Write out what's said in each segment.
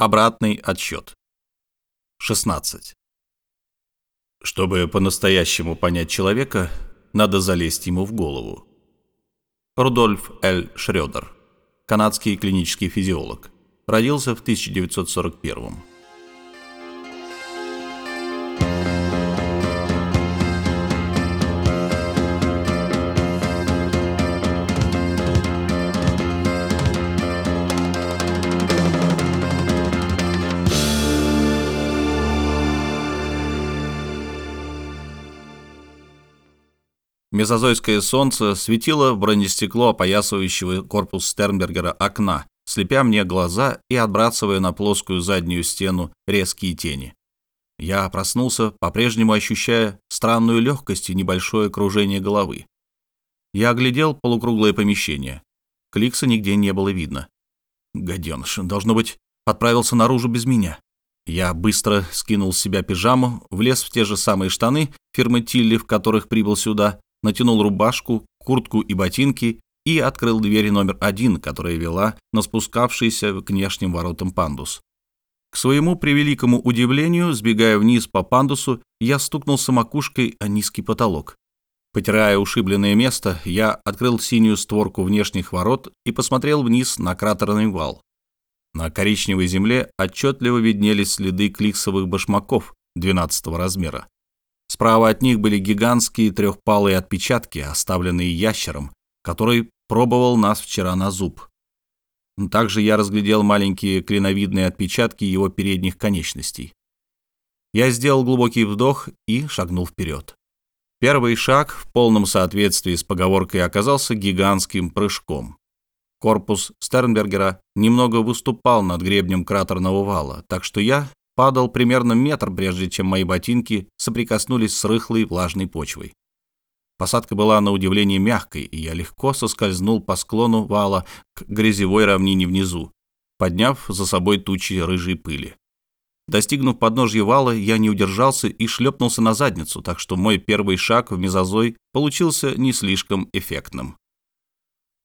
Обратный отсчет. 16. Чтобы по-настоящему понять человека, надо залезть ему в голову. Рудольф Л. Шрёдер, канадский клинический физиолог, родился в 1941 Мезозойское солнце светило в бронестекло опоясывающего корпус Стернбергера окна, слепя мне глаза и отбрасывая на плоскую заднюю стену резкие тени. Я проснулся, по-прежнему ощущая странную легкость и небольшое кружение головы. Я оглядел полукруглое помещение. Кликса нигде не было видно. Гаденыш, должно быть, отправился наружу без меня. Я быстро скинул с себя пижаму, влез в те же самые штаны фирмы Тилли, в которых прибыл сюда, натянул рубашку, куртку и ботинки и открыл дверь номер один, которая вела на спускавшийся к внешним воротам пандус. К своему превеликому удивлению, сбегая вниз по пандусу, я стукнулся макушкой о низкий потолок. Потирая ушибленное место, я открыл синюю створку внешних ворот и посмотрел вниз на кратерный вал. На коричневой земле отчетливо виднелись следы кликсовых башмаков 12 размера. Справа от них были гигантские трехпалые отпечатки, оставленные ящером, который пробовал нас вчера на зуб. Также я разглядел маленькие клиновидные отпечатки его передних конечностей. Я сделал глубокий вдох и шагнул вперед. Первый шаг в полном соответствии с поговоркой оказался гигантским прыжком. Корпус Стернбергера немного выступал над гребнем кратерного вала, так что я падал примерно метр, прежде чем мои ботинки соприкоснулись с рыхлой влажной почвой. Посадка была на удивление мягкой, и я легко соскользнул по склону вала к грязевой равнине внизу, подняв за собой тучи рыжей пыли. Достигнув подножья вала, я не удержался и шлепнулся на задницу, так что мой первый шаг в мезозой получился не слишком эффектным.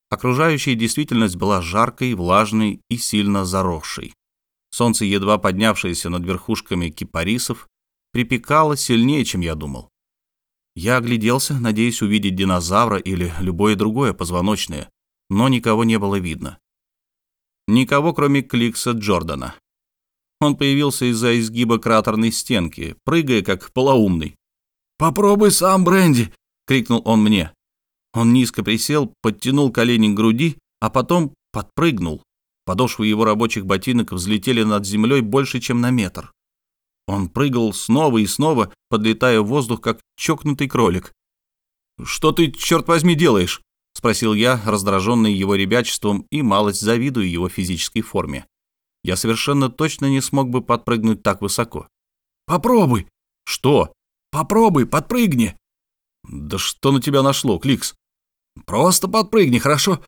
Окружающая действительность была жаркой, влажной и сильно заросшей. Солнце, едва поднявшееся над верхушками кипарисов, припекало сильнее, чем я думал. Я огляделся, надеясь увидеть динозавра или любое другое позвоночное, но никого не было видно. Никого, кроме Кликса Джордана. Он появился из-за изгиба кратерной стенки, прыгая как полоумный. «Попробуй сам, Бренди!» — крикнул он мне. Он низко присел, подтянул колени к груди, а потом подпрыгнул, Подошвы его рабочих ботинок взлетели над землей больше, чем на метр. Он прыгал снова и снова, подлетая в воздух, как чокнутый кролик. «Что ты, черт возьми, делаешь?» — спросил я, раздраженный его ребячеством и малость завидуя его физической форме. Я совершенно точно не смог бы подпрыгнуть так высоко. «Попробуй!» «Что?» «Попробуй, подпрыгни!» «Да что на тебя нашло, Кликс?» «Просто подпрыгни, хорошо?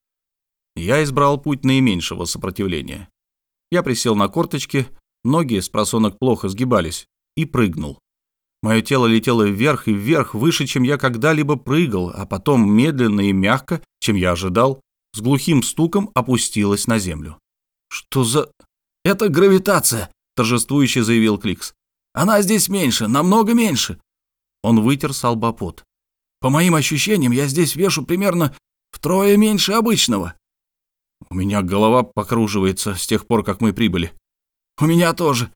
Я избрал путь наименьшего сопротивления. Я присел на корточки, ноги с просонок плохо сгибались, и прыгнул. Мое тело летело вверх и вверх, выше, чем я когда-либо прыгал, а потом медленно и мягко, чем я ожидал, с глухим стуком опустилось на землю. «Что за...» «Это гравитация», — торжествующе заявил Кликс. «Она здесь меньше, намного меньше». Он вытер салбопот. «По моим ощущениям, я здесь вешу примерно втрое меньше обычного. У меня голова покруживается с тех пор, как мы прибыли. У меня тоже.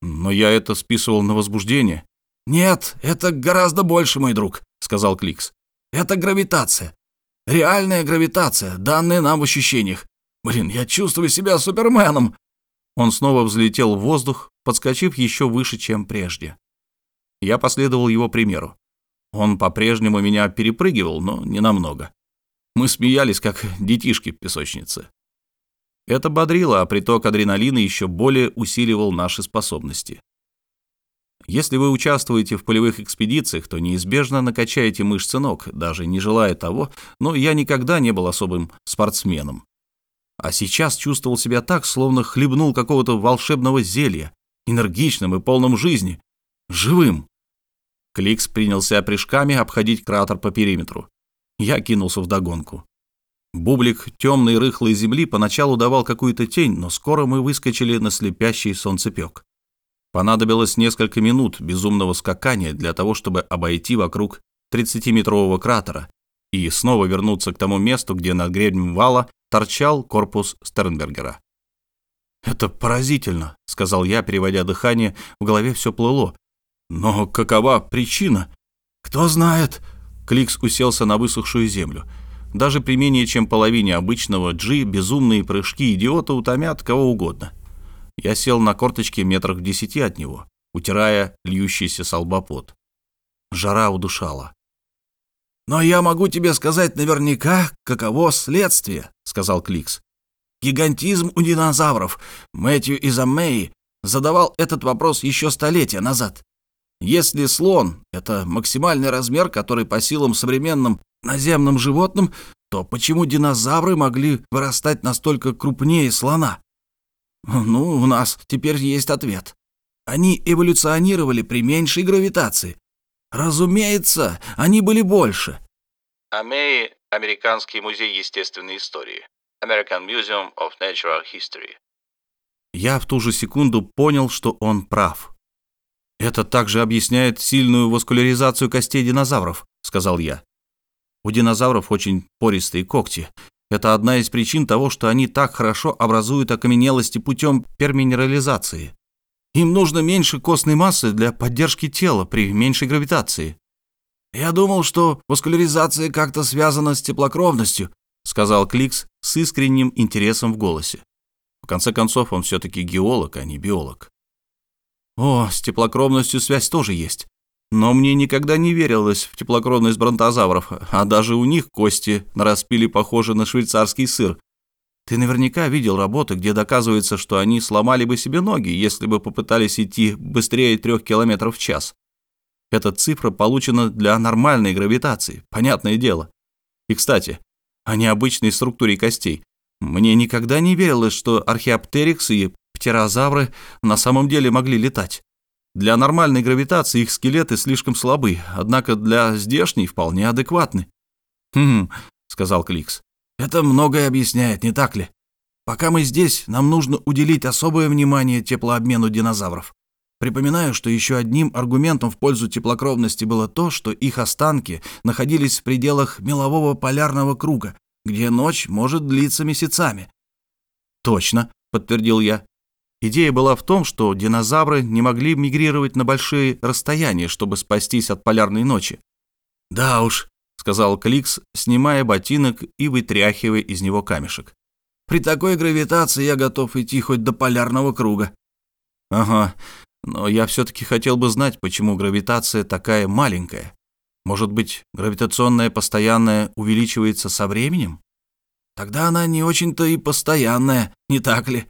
Но я это списывал на возбуждение. Нет, это гораздо больше, мой друг, сказал Кликс. Это гравитация. Реальная гравитация, данная нам в ощущениях. Блин, я чувствую себя суперменом. Он снова взлетел в воздух, подскочив еще выше, чем прежде. Я последовал его примеру. Он по-прежнему меня перепрыгивал, но не намного. Мы смеялись, как детишки в песочнице. Это бодрило, а приток адреналина еще более усиливал наши способности. Если вы участвуете в полевых экспедициях, то неизбежно накачаете мышцы ног, даже не желая того, но я никогда не был особым спортсменом. А сейчас чувствовал себя так, словно хлебнул какого-то волшебного зелья, энергичным и полным жизни, живым. Кликс принялся прыжками обходить кратер по периметру. Я кинулся в догонку. Бублик темной рыхлой земли поначалу давал какую-то тень, но скоро мы выскочили на слепящий солнцепек. Понадобилось несколько минут безумного скакания для того, чтобы обойти вокруг 30-метрового кратера и снова вернуться к тому месту, где над гребнем вала торчал корпус Стернбергера. «Это поразительно», — сказал я, переводя дыхание, в голове все плыло. «Но какова причина?» «Кто знает?» Кликс уселся на высохшую землю. Даже при менее чем половине обычного G безумные прыжки идиота утомят кого угодно. Я сел на корточки метрах в десяти от него, утирая льющийся солбопот. Жара удушала. «Но я могу тебе сказать наверняка, каково следствие», — сказал Кликс. «Гигантизм у динозавров. Мэтью из Аммеи задавал этот вопрос еще столетия назад. Если слон — это максимальный размер, который по силам современным наземным животным, то почему динозавры могли вырастать настолько крупнее слона? Ну, у нас теперь есть ответ. Они эволюционировали при меньшей гравитации. Разумеется, они были больше. Амеи – Американский музей естественной истории. American Museum of Natural History. Я в ту же секунду понял, что он прав. «Это также объясняет сильную васкуляризацию костей динозавров», — сказал я. У динозавров очень пористые когти. Это одна из причин того, что они так хорошо образуют окаменелости путем перминерализации. Им нужно меньше костной массы для поддержки тела при меньшей гравитации. «Я думал, что васкуляризация как-то связана с теплокровностью», сказал Кликс с искренним интересом в голосе. В конце концов, он все-таки геолог, а не биолог. «О, с теплокровностью связь тоже есть. Но мне никогда не верилось в теплокровность бронтозавров, а даже у них кости на распиле похожи на швейцарский сыр. Ты наверняка видел работы, где доказывается, что они сломали бы себе ноги, если бы попытались идти быстрее трех километров в час. Эта цифра получена для нормальной гравитации, понятное дело. И, кстати, о необычной структуре костей. Мне никогда не верилось, что археоптерикс и птерозавры на самом деле могли летать. Для нормальной гравитации их скелеты слишком слабы, однако для здешней вполне адекватны. «Хм», — сказал Кликс, — «это многое объясняет, не так ли? Пока мы здесь, нам нужно уделить особое внимание теплообмену динозавров. Припоминаю, что еще одним аргументом в пользу теплокровности было то, что их останки находились в пределах мелового полярного круга, где ночь может длиться месяцами. «Точно», — подтвердил я. Идея была в том, что динозавры не могли мигрировать на большие расстояния, чтобы спастись от полярной ночи. «Да уж», — сказал Кликс, снимая ботинок и вытряхивая из него камешек. «При такой гравитации я готов идти хоть до полярного круга». «Ага, но я все-таки хотел бы знать, почему гравитация такая маленькая. Может быть, гравитационная постоянная увеличивается со временем? Тогда она не очень-то и постоянная, не так ли?»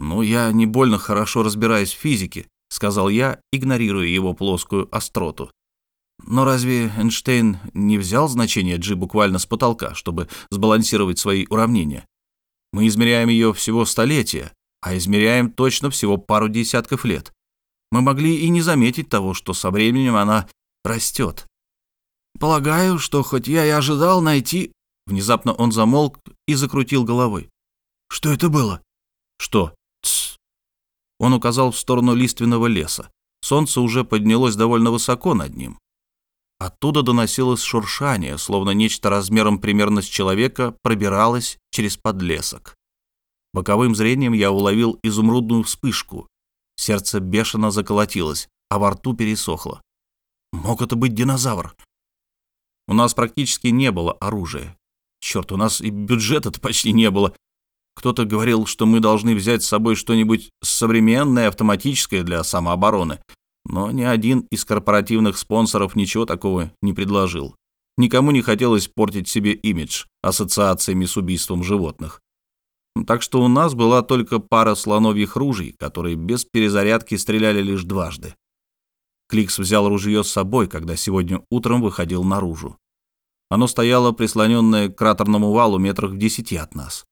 «Ну, я не больно хорошо разбираюсь в физике», — сказал я, игнорируя его плоскую остроту. Но разве Эйнштейн не взял значение g буквально с потолка, чтобы сбалансировать свои уравнения? Мы измеряем ее всего столетия, а измеряем точно всего пару десятков лет. Мы могли и не заметить того, что со временем она растет. Полагаю, что хоть я и ожидал найти... Внезапно он замолк и закрутил головой. Что это было? Что? Он указал в сторону лиственного леса. Солнце уже поднялось довольно высоко над ним. Оттуда доносилось шуршание, словно нечто размером примерно с человека пробиралось через подлесок. Боковым зрением я уловил изумрудную вспышку. Сердце бешено заколотилось, а во рту пересохло. Мог это быть динозавр? У нас практически не было оружия. Черт, у нас и бюджета-то почти не было. Кто-то говорил, что мы должны взять с собой что-нибудь современное, автоматическое для самообороны. Но ни один из корпоративных спонсоров ничего такого не предложил. Никому не хотелось портить себе имидж ассоциациями с убийством животных. Так что у нас была только пара слоновьих ружей, которые без перезарядки стреляли лишь дважды. Кликс взял ружье с собой, когда сегодня утром выходил наружу. Оно стояло прислоненное к кратерному валу метрах в десяти от нас.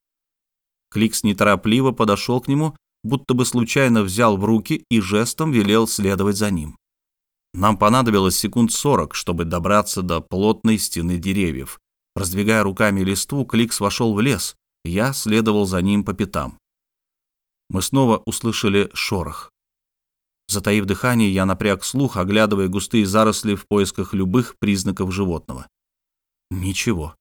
Кликс неторопливо подошел к нему, будто бы случайно взял в руки и жестом велел следовать за ним. Нам понадобилось секунд сорок, чтобы добраться до плотной стены деревьев, Раздвигая руками листву, Кликс вошел в лес. Я следовал за ним по пятам. Мы снова услышали шорох. Затаив дыхание, я напряг слух, оглядывая густые заросли в поисках любых признаков животного. Ничего.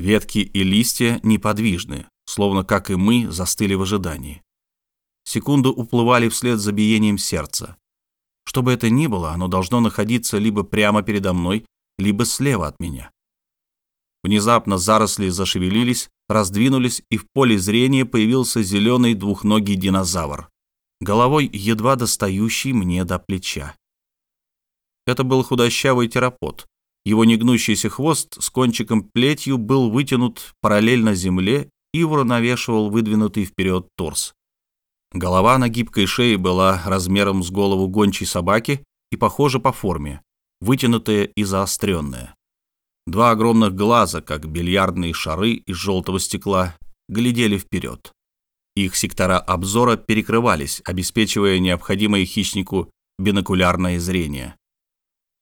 Ветки и листья неподвижны, словно, как и мы, застыли в ожидании. Секунду уплывали вслед за биением сердца. Что бы это ни было, оно должно находиться либо прямо передо мной, либо слева от меня. Внезапно заросли зашевелились, раздвинулись, и в поле зрения появился зеленый двухногий динозавр, головой едва достающий мне до плеча. Это был худощавый терапод. Его негнущийся хвост с кончиком плетью был вытянут параллельно земле и уравновешивал выдвинутый вперед торс. Голова на гибкой шее была размером с голову гончей собаки и похожа по форме, вытянутая и заостренная. Два огромных глаза, как бильярдные шары из желтого стекла, глядели вперед. Их сектора обзора перекрывались, обеспечивая необходимое хищнику бинокулярное зрение.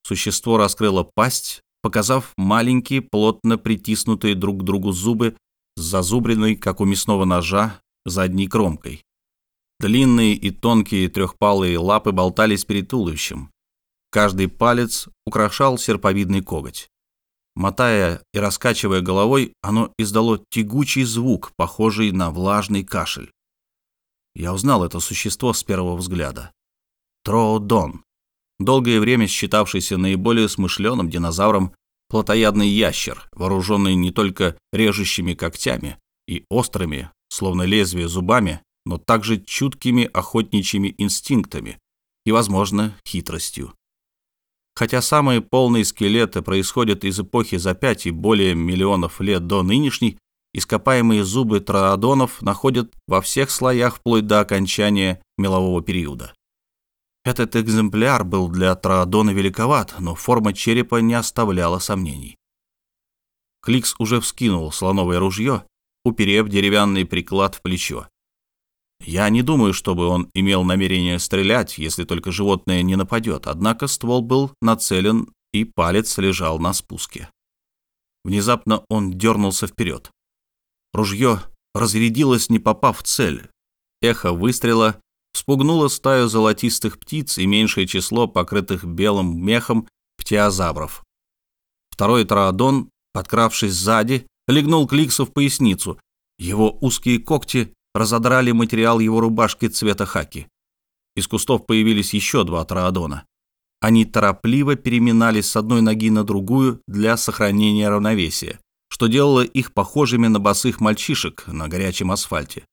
Существо раскрыло пасть, показав маленькие, плотно притиснутые друг к другу зубы с зазубренной, как у мясного ножа, задней кромкой. Длинные и тонкие трехпалые лапы болтались перед туловищем. Каждый палец украшал серповидный коготь. Мотая и раскачивая головой, оно издало тягучий звук, похожий на влажный кашель. Я узнал это существо с первого взгляда. Троодон. Долгое время считавшийся наиболее смышленым динозавром, плотоядный ящер, вооруженный не только режущими когтями и острыми, словно лезвие зубами, но также чуткими охотничьими инстинктами и, возможно, хитростью. Хотя самые полные скелеты происходят из эпохи за пять и более миллионов лет до нынешней, ископаемые зубы троодонов находят во всех слоях вплоть до окончания мелового периода. Этот экземпляр был для троодона великоват, но форма черепа не оставляла сомнений. Кликс уже вскинул слоновое ружье, уперев деревянный приклад в плечо. Я не думаю, чтобы он имел намерение стрелять, если только животное не нападет, однако ствол был нацелен, и палец лежал на спуске. Внезапно он дернулся вперед. Ружье разрядилось, не попав в цель. Эхо выстрела спугнуло стаю золотистых птиц и меньшее число покрытых белым мехом птиозавров. Второй траодон, подкравшись сзади, легнул Кликсу в поясницу. Его узкие когти разодрали материал его рубашки цвета хаки. Из кустов появились еще два троодона. Они торопливо переминались с одной ноги на другую для сохранения равновесия, что делало их похожими на босых мальчишек на горячем асфальте.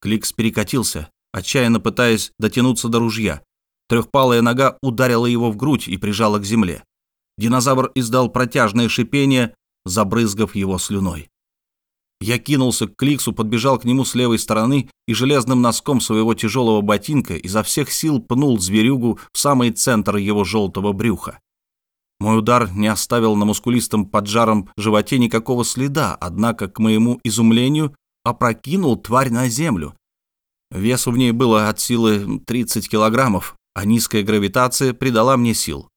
Кликс перекатился, отчаянно пытаясь дотянуться до ружья. Трехпалая нога ударила его в грудь и прижала к земле. Динозавр издал протяжное шипение, забрызгав его слюной. Я кинулся к Кликсу, подбежал к нему с левой стороны и железным носком своего тяжелого ботинка изо всех сил пнул зверюгу в самый центр его желтого брюха. Мой удар не оставил на мускулистом поджаром животе никакого следа, однако, к моему изумлению, опрокинул тварь на землю. Весу в ней было от силы 30 килограммов, а низкая гравитация придала мне сил.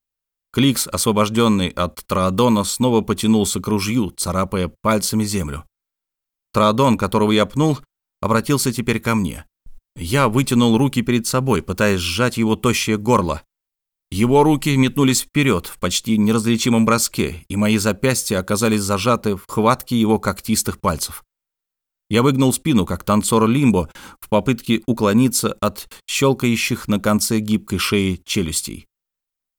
Кликс, освобожденный от троодона, снова потянулся к ружью, царапая пальцами землю. Траодон, которого я пнул, обратился теперь ко мне. Я вытянул руки перед собой, пытаясь сжать его тощее горло. Его руки метнулись вперед в почти неразличимом броске, и мои запястья оказались зажаты в хватке его когтистых пальцев. Я выгнул спину, как танцор лимбо, в попытке уклониться от щелкающих на конце гибкой шеи челюстей.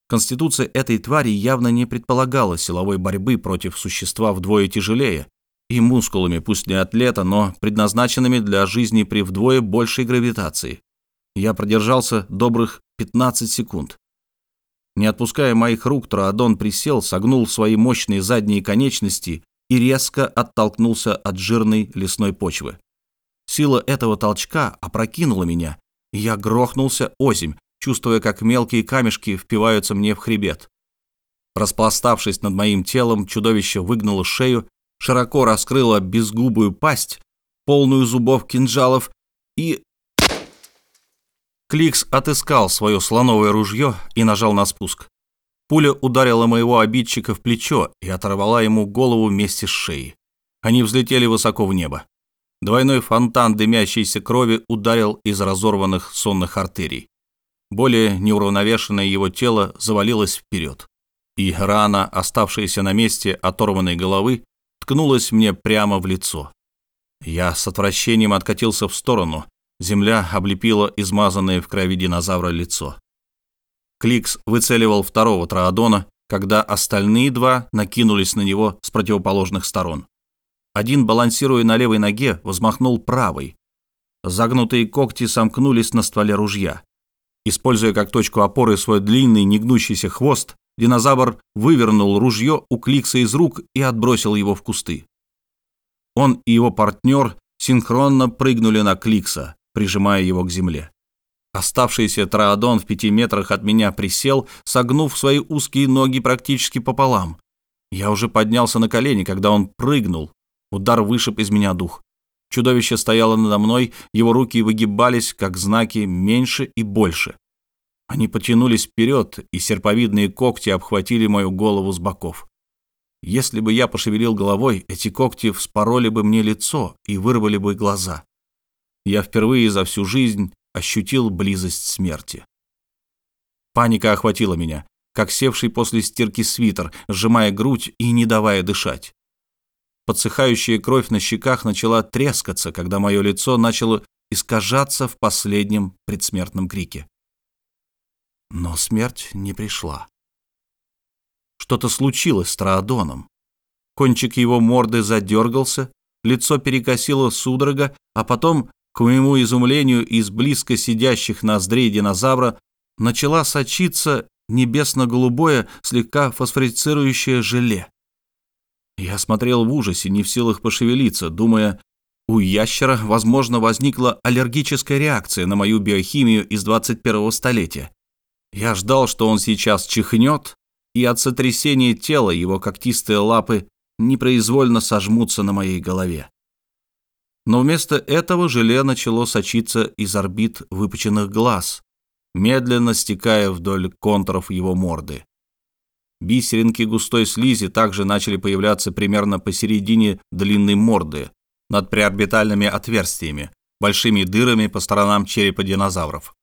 Конституция этой твари явно не предполагала силовой борьбы против существа вдвое тяжелее, и мускулами, пусть не атлета, но предназначенными для жизни при вдвое большей гравитации. Я продержался добрых 15 секунд. Не отпуская моих рук, Троадон присел, согнул свои мощные задние конечности и резко оттолкнулся от жирной лесной почвы. Сила этого толчка опрокинула меня, и я грохнулся озимь, чувствуя, как мелкие камешки впиваются мне в хребет. Распластавшись над моим телом, чудовище выгнуло шею широко раскрыла безгубую пасть, полную зубов кинжалов, и... Кликс отыскал свое слоновое ружье и нажал на спуск. Пуля ударила моего обидчика в плечо и оторвала ему голову вместе с шеей. Они взлетели высоко в небо. Двойной фонтан дымящейся крови ударил из разорванных сонных артерий. Более неуравновешенное его тело завалилось вперед. И рана, оставшаяся на месте оторванной головы, ткнулась мне прямо в лицо. Я с отвращением откатился в сторону. Земля облепила измазанное в крови динозавра лицо. Кликс выцеливал второго троодона, когда остальные два накинулись на него с противоположных сторон. Один, балансируя на левой ноге, взмахнул правой. Загнутые когти сомкнулись на стволе ружья. Используя как точку опоры свой длинный негнущийся хвост, динозавр вывернул ружье у Кликса из рук и отбросил его в кусты. Он и его партнер синхронно прыгнули на Кликса, прижимая его к земле. Оставшийся троодон в пяти метрах от меня присел, согнув свои узкие ноги практически пополам. Я уже поднялся на колени, когда он прыгнул. Удар вышиб из меня дух. Чудовище стояло надо мной, его руки выгибались, как знаки «меньше» и «больше». Они потянулись вперед, и серповидные когти обхватили мою голову с боков. Если бы я пошевелил головой, эти когти вспороли бы мне лицо и вырвали бы глаза. Я впервые за всю жизнь ощутил близость смерти. Паника охватила меня, как севший после стирки свитер, сжимая грудь и не давая дышать. Подсыхающая кровь на щеках начала трескаться, когда мое лицо начало искажаться в последнем предсмертном крике. Но смерть не пришла. Что-то случилось с Траодоном. Кончик его морды задергался, лицо перекосило судорога, а потом к моему изумлению, из близко сидящих ноздрей динозавра начала сочиться небесно-голубое, слегка фосфорицирующее желе. Я смотрел в ужасе, не в силах пошевелиться, думая, у ящера, возможно, возникла аллергическая реакция на мою биохимию из 21-го столетия. Я ждал, что он сейчас чихнет, и от сотрясения тела его когтистые лапы непроизвольно сожмутся на моей голове но вместо этого желе начало сочиться из орбит выпученных глаз, медленно стекая вдоль контуров его морды. Бисеринки густой слизи также начали появляться примерно посередине длинной морды, над преорбитальными отверстиями, большими дырами по сторонам черепа динозавров.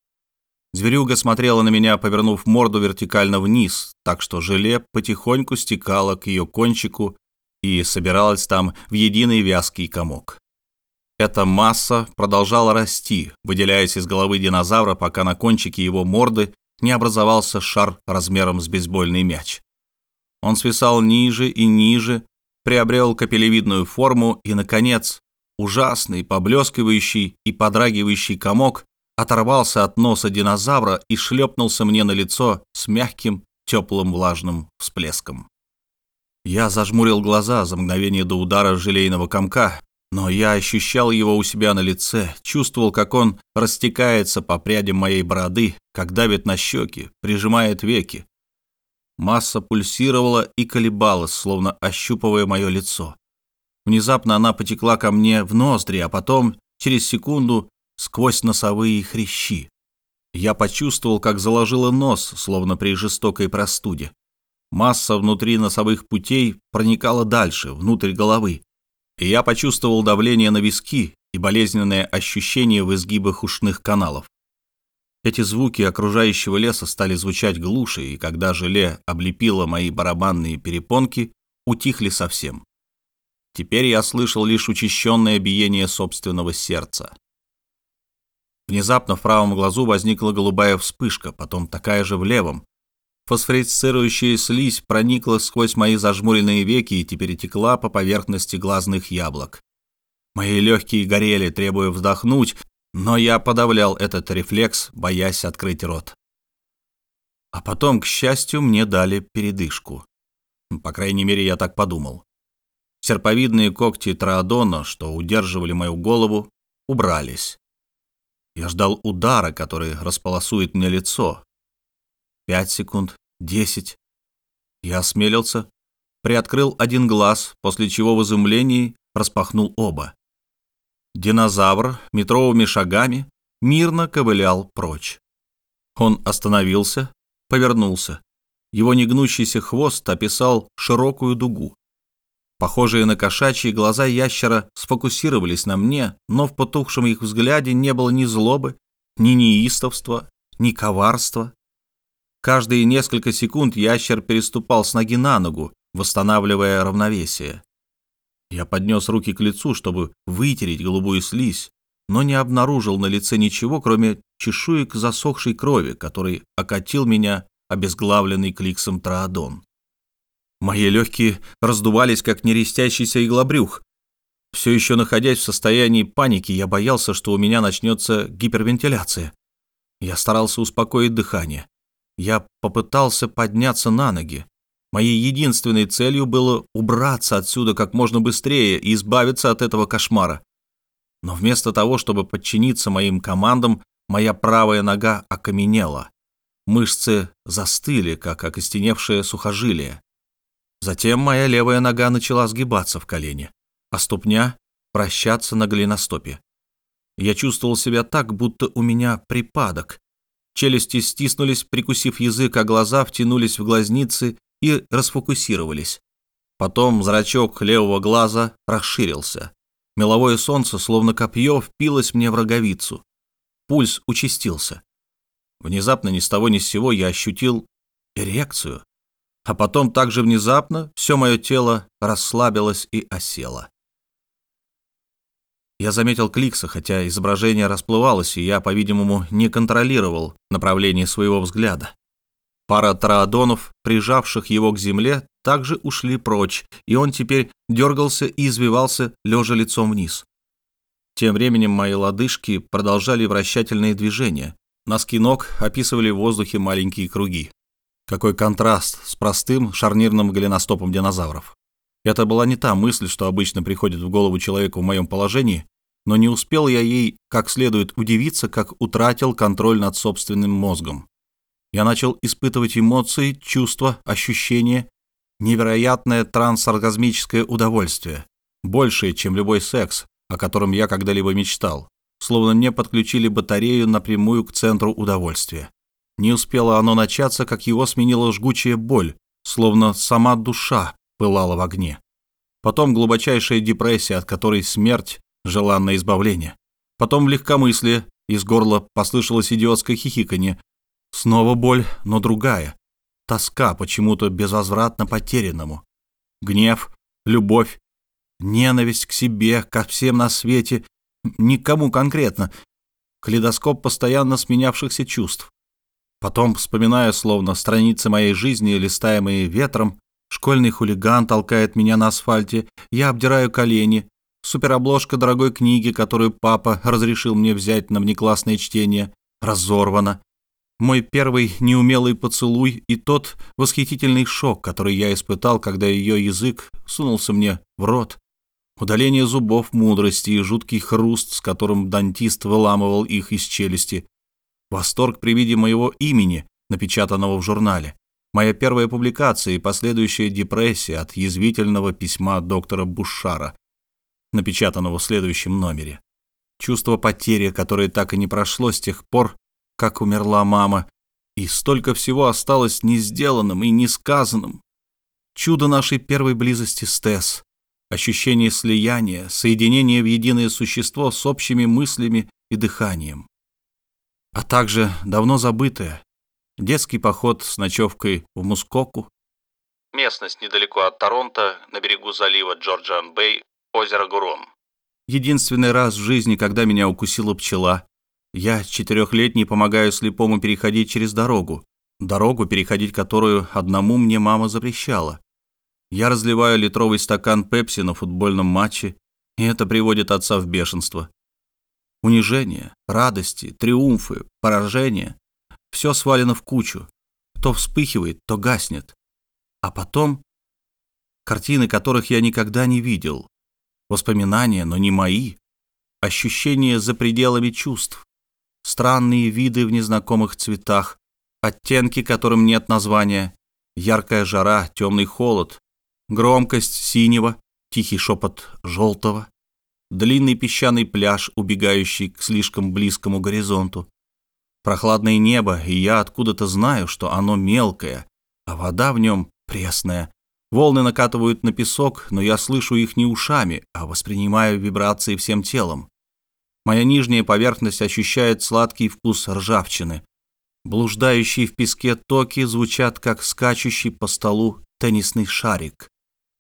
Зверюга смотрела на меня, повернув морду вертикально вниз, так что желе потихоньку стекало к ее кончику и собиралось там в единый вязкий комок. Эта масса продолжала расти, выделяясь из головы динозавра, пока на кончике его морды не образовался шар размером с бейсбольный мяч. Он свисал ниже и ниже, приобрел капелевидную форму и, наконец, ужасный, поблескивающий и подрагивающий комок оторвался от носа динозавра и шлепнулся мне на лицо с мягким, теплым влажным всплеском. Я зажмурил глаза за мгновение до удара желейного комка, но я ощущал его у себя на лице, чувствовал, как он растекается по прядям моей бороды, как давит на щеки, прижимает веки. Масса пульсировала и колебалась, словно ощупывая мое лицо. Внезапно она потекла ко мне в ноздри, а потом, через секунду, сквозь носовые хрящи. Я почувствовал, как заложило нос, словно при жестокой простуде. Масса внутри носовых путей проникала дальше, внутрь головы и я почувствовал давление на виски и болезненное ощущение в изгибах ушных каналов. Эти звуки окружающего леса стали звучать глуше, и когда желе облепило мои барабанные перепонки, утихли совсем. Теперь я слышал лишь учащенное биение собственного сердца. Внезапно в правом глазу возникла голубая вспышка, потом такая же в левом, Фосфорицирующая слизь проникла сквозь мои зажмуренные веки и теперь текла по поверхности глазных яблок. Мои легкие горели, требуя вздохнуть, но я подавлял этот рефлекс, боясь открыть рот. А потом, к счастью, мне дали передышку. По крайней мере, я так подумал. Серповидные когти троодона, что удерживали мою голову, убрались. Я ждал удара, который располосует мне лицо, Пять секунд, десять. Я осмелился, приоткрыл один глаз, после чего в изумлении распахнул оба. Динозавр метровыми шагами мирно ковылял прочь. Он остановился, повернулся. Его негнущийся хвост описал широкую дугу. Похожие на кошачьи глаза ящера сфокусировались на мне, но в потухшем их взгляде не было ни злобы, ни неистовства, ни коварства. Каждые несколько секунд ящер переступал с ноги на ногу, восстанавливая равновесие. Я поднес руки к лицу, чтобы вытереть голубую слизь, но не обнаружил на лице ничего, кроме чешуек засохшей крови, который окатил меня обезглавленный кликсом траадон. Мои легкие раздувались, как нерестящийся иглобрюх. Все еще находясь в состоянии паники, я боялся, что у меня начнется гипервентиляция. Я старался успокоить дыхание. Я попытался подняться на ноги. Моей единственной целью было убраться отсюда как можно быстрее и избавиться от этого кошмара. Но вместо того, чтобы подчиниться моим командам, моя правая нога окаменела. Мышцы застыли, как окостеневшее сухожилие. Затем моя левая нога начала сгибаться в колене, а ступня — вращаться на голеностопе. Я чувствовал себя так, будто у меня припадок. Челюсти стиснулись, прикусив язык, а глаза втянулись в глазницы и расфокусировались. Потом зрачок левого глаза расширился. Меловое солнце, словно копье, впилось мне в роговицу. Пульс участился. Внезапно ни с того ни с сего я ощутил эрекцию. А потом также внезапно все мое тело расслабилось и осело. Я заметил Кликса, хотя изображение расплывалось, и я, по-видимому, не контролировал направление своего взгляда. Пара траадонов, прижавших его к земле, также ушли прочь, и он теперь дергался и извивался, лежа лицом вниз. Тем временем мои лодыжки продолжали вращательные движения. Носки ног описывали в воздухе маленькие круги. Какой контраст с простым шарнирным голеностопом динозавров. Это была не та мысль, что обычно приходит в голову человеку в моем положении, но не успел я ей как следует удивиться, как утратил контроль над собственным мозгом. Я начал испытывать эмоции, чувства, ощущения, невероятное трансоргазмическое удовольствие, большее, чем любой секс, о котором я когда-либо мечтал, словно мне подключили батарею напрямую к центру удовольствия. Не успело оно начаться, как его сменила жгучая боль, словно сама душа пылала в огне. Потом глубочайшая депрессия, от которой смерть — желанное избавление. Потом легкомыслие, из горла послышалось идиотское хихиканье, Снова боль, но другая. Тоска почему-то безвозвратно потерянному. Гнев, любовь, ненависть к себе, ко всем на свете, никому конкретно. Калейдоскоп постоянно сменявшихся чувств. Потом, вспоминая словно страницы моей жизни, листаемые ветром, школьный хулиган толкает меня на асфальте, я обдираю колени, суперобложка дорогой книги, которую папа разрешил мне взять на внеклассное чтение, разорвана, мой первый неумелый поцелуй и тот восхитительный шок, который я испытал, когда ее язык сунулся мне в рот, удаление зубов мудрости и жуткий хруст, с которым дантист выламывал их из челюсти, восторг при виде моего имени, напечатанного в журнале, моя первая публикация и последующая депрессия от язвительного письма доктора Бушара, напечатанного в следующем номере. Чувство потери, которое так и не прошло с тех пор, как умерла мама, и столько всего осталось не сделанным и не сказанным. Чудо нашей первой близости с Тесс, ощущение слияния, соединение в единое существо с общими мыслями и дыханием. А также давно забытое детский поход с ночевкой в Мускоку. Местность недалеко от Торонто, на берегу залива Джорджан-Бэй, озеро Гурон. Единственный раз в жизни, когда меня укусила пчела, я, четырехлетний, помогаю слепому переходить через дорогу, дорогу, переходить которую одному мне мама запрещала. Я разливаю литровый стакан пепси на футбольном матче, и это приводит отца в бешенство. Унижение, радости, триумфы, поражения — все свалено в кучу. То вспыхивает, то гаснет. А потом картины, которых я никогда не видел. Воспоминания, но не мои. Ощущения за пределами чувств странные виды в незнакомых цветах, оттенки, которым нет названия, яркая жара, темный холод, громкость синего, тихий шепот желтого, длинный песчаный пляж, убегающий к слишком близкому горизонту, прохладное небо, и я откуда-то знаю, что оно мелкое, а вода в нем пресная. Волны накатывают на песок, но я слышу их не ушами, а воспринимаю вибрации всем телом. Моя нижняя поверхность ощущает сладкий вкус ржавчины. Блуждающие в песке токи звучат, как скачущий по столу теннисный шарик.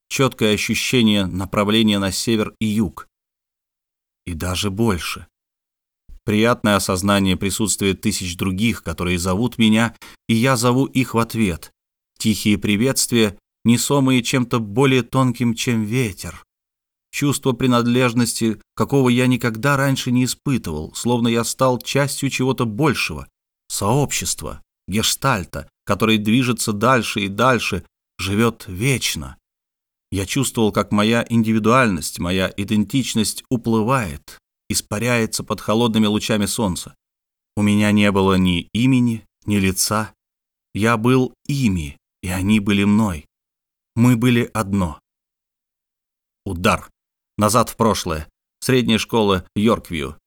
Четкое ощущение направления на север и юг. И даже больше. Приятное осознание присутствия тысяч других, которые зовут меня, и я зову их в ответ. Тихие приветствия, несомые чем-то более тонким, чем ветер. Чувство принадлежности, какого я никогда раньше не испытывал, словно я стал частью чего-то большего, сообщества, гештальта, который движется дальше и дальше, живет вечно. Я чувствовал, как моя индивидуальность, моя идентичность уплывает, испаряется под холодными лучами солнца. У меня не было ни имени, ни лица. Я был ими, и они были мной. Мы были одно. Удар. Назад в прошлое. Средняя школа Йорквью.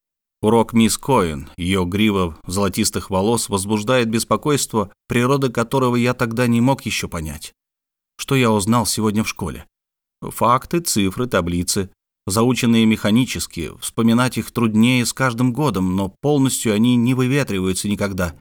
Урок мисс Коэн, ее грива золотистых волос возбуждает беспокойство, природа которого я тогда не мог еще понять. Что я узнал сегодня в школе? Факты, цифры, таблицы, заученные механически, вспоминать их труднее с каждым годом, но полностью они не выветриваются никогда.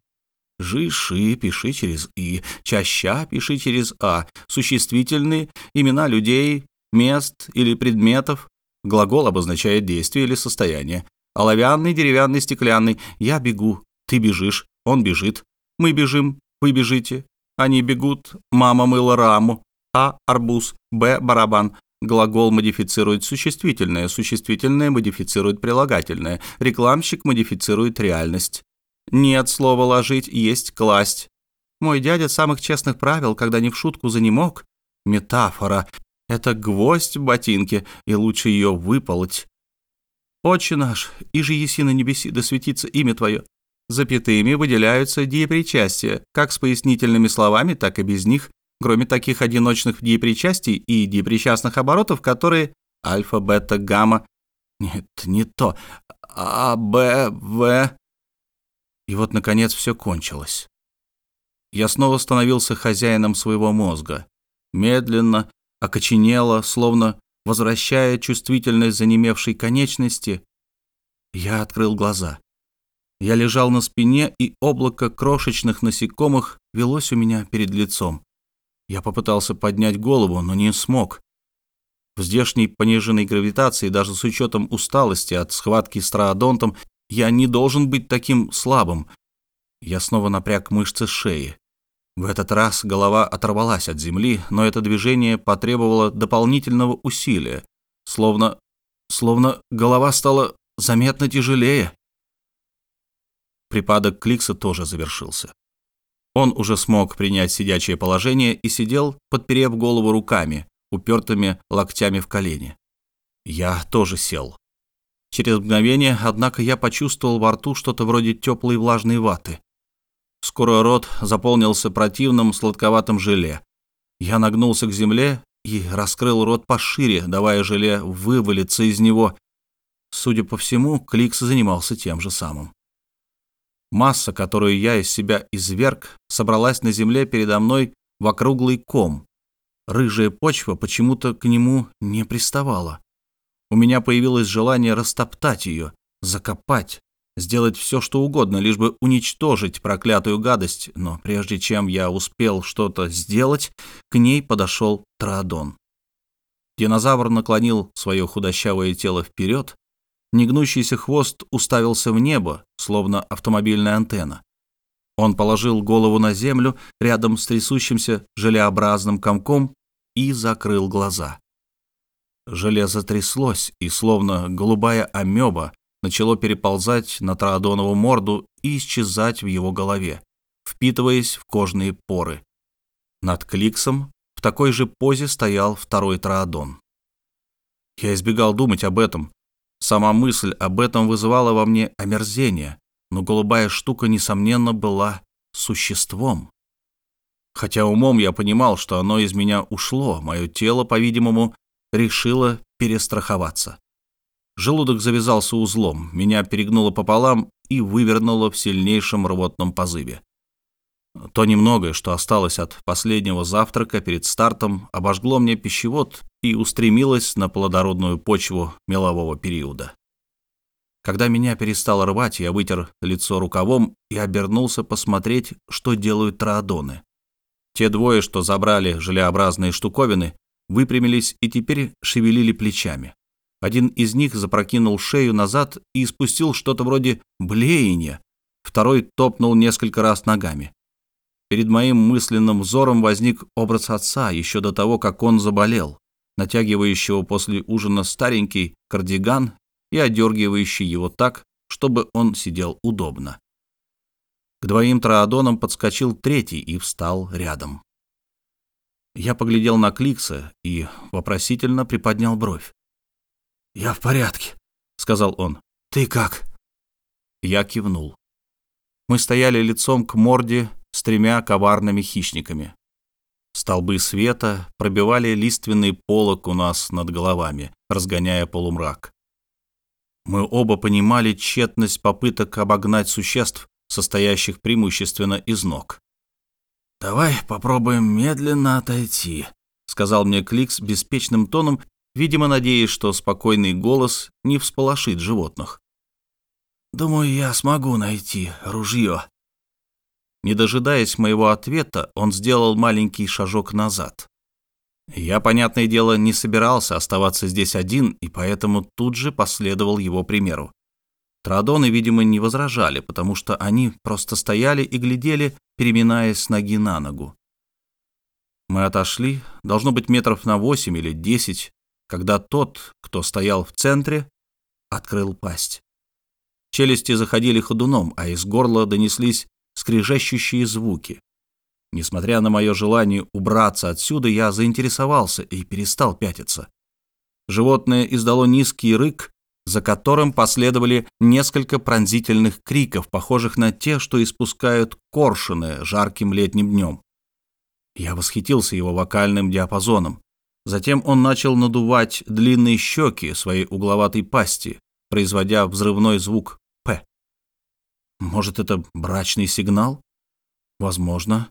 Жи-ши пиши через «и», чаща пиши через «а», существительные, имена людей, мест или предметов, глагол обозначает действие или состояние, оловянный, деревянный, стеклянный, я бегу, ты бежишь, он бежит, мы бежим, вы бежите, они бегут, мама мыла раму, а – арбуз, б – барабан, Глагол модифицирует существительное, существительное модифицирует прилагательное, рекламщик модифицирует реальность. Нет слова «ложить», есть «класть». Мой дядя самых честных правил, когда не в шутку занемог. Метафора. Это гвоздь в ботинке, и лучше ее выполоть. Отче наш, и же еси на небеси, да светится имя Твое. Запятыми выделяются диепричастия, как с пояснительными словами, так и без них, кроме таких одиночных диепричастий и диепричастных оборотов, которые альфа, бета, гамма... Нет, не то. А, Б, В... И вот, наконец, все кончилось. Я снова становился хозяином своего мозга. Медленно, окоченело, словно возвращая чувствительность занемевшей конечности, я открыл глаза. Я лежал на спине, и облако крошечных насекомых велось у меня перед лицом. Я попытался поднять голову, но не смог. В здешней пониженной гравитации, даже с учетом усталости от схватки с троодонтом, я не должен быть таким слабым. Я снова напряг мышцы шеи. В этот раз голова оторвалась от земли, но это движение потребовало дополнительного усилия, словно... словно голова стала заметно тяжелее. Припадок Кликса тоже завершился. Он уже смог принять сидячее положение и сидел, подперев голову руками, упертыми локтями в колени. Я тоже сел. Через мгновение, однако, я почувствовал во рту что-то вроде теплой влажной ваты. Скоро рот заполнился противным сладковатым желе. Я нагнулся к земле и раскрыл рот пошире, давая желе вывалиться из него. Судя по всему, Кликс занимался тем же самым. Масса, которую я из себя изверг, собралась на земле передо мной в округлый ком. Рыжая почва почему-то к нему не приставала. У меня появилось желание растоптать ее, закопать, сделать все, что угодно, лишь бы уничтожить проклятую гадость, но прежде чем я успел что-то сделать, к ней подошел Троодон. Динозавр наклонил свое худощавое тело вперед, Негнущийся хвост уставился в небо, словно автомобильная антенна. Он положил голову на землю рядом с трясущимся желеобразным комком и закрыл глаза. Железо тряслось, и словно голубая амеба начало переползать на Троодонову морду и исчезать в его голове, впитываясь в кожные поры. Над Кликсом в такой же позе стоял второй Троодон. Я избегал думать об этом, Сама мысль об этом вызывала во мне омерзение, но голубая штука, несомненно, была существом. Хотя умом я понимал, что оно из меня ушло, мое тело, по-видимому, решило перестраховаться. Желудок завязался узлом, меня перегнуло пополам и вывернуло в сильнейшем рвотном позыве. То немногое, что осталось от последнего завтрака перед стартом, обожгло мне пищевод и устремилось на плодородную почву мелового периода. Когда меня перестало рвать, я вытер лицо рукавом и обернулся посмотреть, что делают троодоны. Те двое, что забрали желеобразные штуковины, выпрямились и теперь шевелили плечами. Один из них запрокинул шею назад и спустил что-то вроде блеяния, второй топнул несколько раз ногами. Перед моим мысленным взором возник образ отца еще до того, как он заболел, натягивающего после ужина старенький кардиган и одергивающий его так, чтобы он сидел удобно. К двоим троодонам подскочил третий и встал рядом. Я поглядел на Кликса и вопросительно приподнял бровь. «Я в порядке», — сказал он. «Ты как?» Я кивнул. Мы стояли лицом к морде с тремя коварными хищниками. Столбы света пробивали лиственный полог у нас над головами, разгоняя полумрак. Мы оба понимали тщетность попыток обогнать существ, состоящих преимущественно из ног. «Давай попробуем медленно отойти», — сказал мне Кликс беспечным тоном, видимо, надеясь, что спокойный голос не всполошит животных. «Думаю, я смогу найти ружье». Не дожидаясь моего ответа, он сделал маленький шажок назад. Я, понятное дело, не собирался оставаться здесь один, и поэтому тут же последовал его примеру. Традоны, видимо, не возражали, потому что они просто стояли и глядели, переминаясь с ноги на ногу. Мы отошли, должно быть, метров на восемь или десять, когда тот, кто стоял в центре, открыл пасть. Челюсти заходили ходуном, а из горла донеслись скрежещущие звуки. Несмотря на мое желание убраться отсюда, я заинтересовался и перестал пятиться. Животное издало низкий рык, за которым последовали несколько пронзительных криков, похожих на те, что испускают коршуны жарким летним днем. Я восхитился его вокальным диапазоном. Затем он начал надувать длинные щеки своей угловатой пасти, производя взрывной звук. Может, это брачный сигнал? Возможно.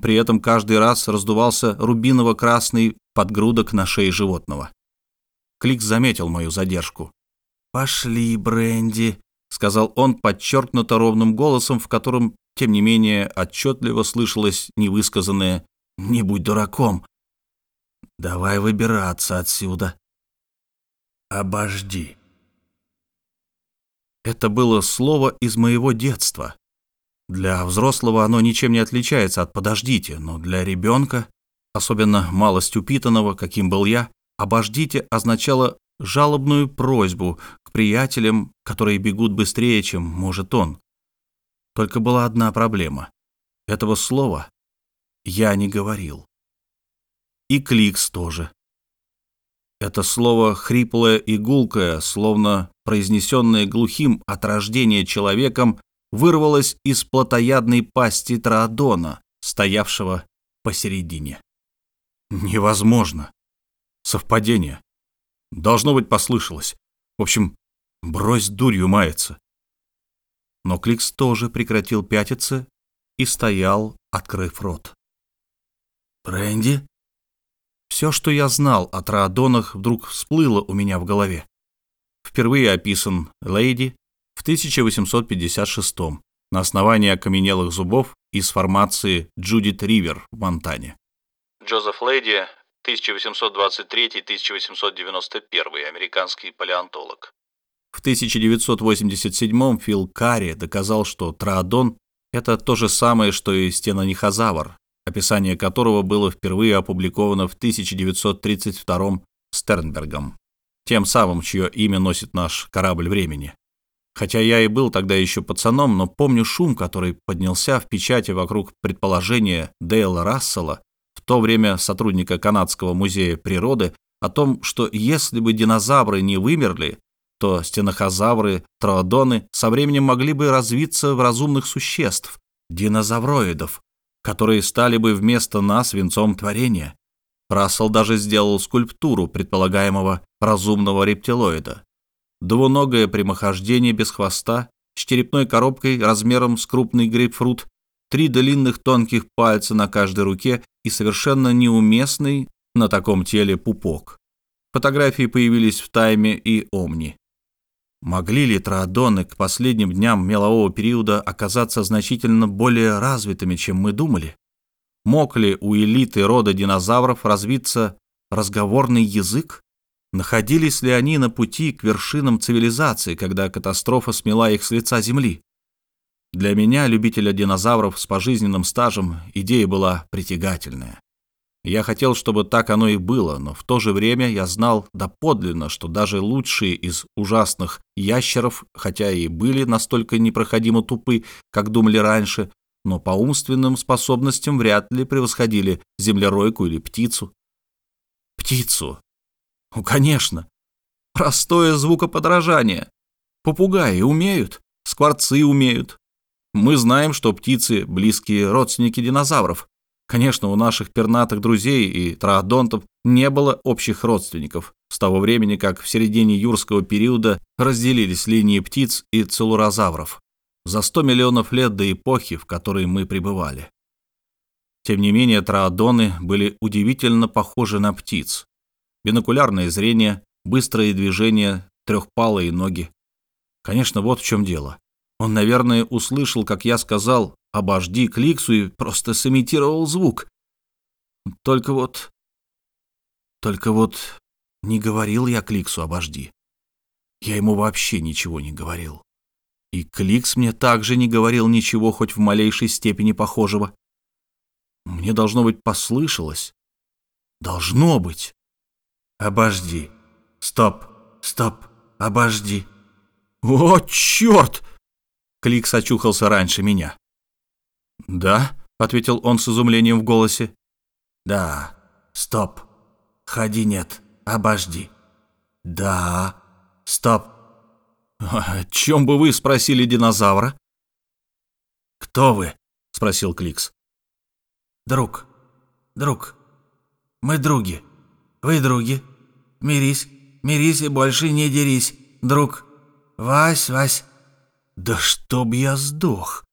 При этом каждый раз раздувался рубиново-красный подгрудок на шее животного. Клик заметил мою задержку. «Пошли, Бренди», — сказал он подчеркнуто ровным голосом, в котором, тем не менее, отчетливо слышалось невысказанное «Не будь дураком». «Давай выбираться отсюда». «Обожди», это было слово из моего детства. Для взрослого оно ничем не отличается от «подождите», но для ребенка, особенно малость упитанного, каким был я, «обождите» означало жалобную просьбу к приятелям, которые бегут быстрее, чем может он. Только была одна проблема. Этого слова я не говорил. И Кликс тоже. Это слово хриплое и гулкое, словно произнесенное глухим от рождения человеком, вырвалось из плотоядной пасти Троадона, стоявшего посередине. Невозможно. Совпадение. Должно быть, послышалось. В общем, брось дурью маяться. Но Кликс тоже прекратил пятиться и стоял, открыв рот. «Бренди?» Все, что я знал о троодонах, вдруг всплыло у меня в голове. Впервые описан Лейди в 1856 на основании окаменелых зубов из формации Джудит Ривер в Монтане. Джозеф Лейди, 1823-1891, американский палеонтолог. В 1987 Фил Карри доказал, что троодон – это то же самое, что и стенонихозавр, описание которого было впервые опубликовано в 1932 Стернбергом, тем самым, чье имя носит наш корабль времени. Хотя я и был тогда еще пацаном, но помню шум, который поднялся в печати вокруг предположения Дейла Рассела, в то время сотрудника Канадского музея природы, о том, что если бы динозавры не вымерли, то стенохозавры, троодоны со временем могли бы развиться в разумных существ, динозавроидов, которые стали бы вместо нас венцом творения. Рассел даже сделал скульптуру предполагаемого разумного рептилоида. Двуногое прямохождение без хвоста, с черепной коробкой размером с крупный грейпфрут, три длинных тонких пальца на каждой руке и совершенно неуместный на таком теле пупок. Фотографии появились в Тайме и Омни. Могли ли троодоны к последним дням мелового периода оказаться значительно более развитыми, чем мы думали? Мог ли у элиты рода динозавров развиться разговорный язык? Находились ли они на пути к вершинам цивилизации, когда катастрофа смела их с лица Земли? Для меня, любителя динозавров с пожизненным стажем, идея была притягательная. Я хотел, чтобы так оно и было, но в то же время я знал доподлинно, что даже лучшие из ужасных ящеров, хотя и были настолько непроходимо тупы, как думали раньше, но по умственным способностям вряд ли превосходили землеройку или птицу. Птицу. Ну, конечно. Простое звукоподражание. Попугаи умеют, скворцы умеют. Мы знаем, что птицы — близкие родственники динозавров. Конечно, у наших пернатых друзей и троодонтов не было общих родственников с того времени, как в середине юрского периода разделились линии птиц и целурозавров за 100 миллионов лет до эпохи, в которой мы пребывали. Тем не менее, троодоны были удивительно похожи на птиц. Бинокулярное зрение, быстрые движения, трехпалые ноги. Конечно, вот в чем дело. Он, наверное, услышал, как я сказал «обожди Кликсу» и просто сымитировал звук. Только вот... Только вот не говорил я Кликсу «обожди». Я ему вообще ничего не говорил. И Кликс мне также не говорил ничего, хоть в малейшей степени похожего. Мне, должно быть, послышалось. Должно быть. Обожди. Стоп, стоп, обожди. О, черт! Кликс очухался раньше меня. «Да?» — ответил он с изумлением в голосе. «Да. Стоп. Ходи нет. Обожди. Да. Стоп. «О чем бы вы спросили динозавра?» «Кто вы?» — спросил Кликс. «Друг. Друг. Мы други. Вы други. Мирись. Мирись и больше не дерись. Друг. Вась, Вась». «Да чтоб я сдох!»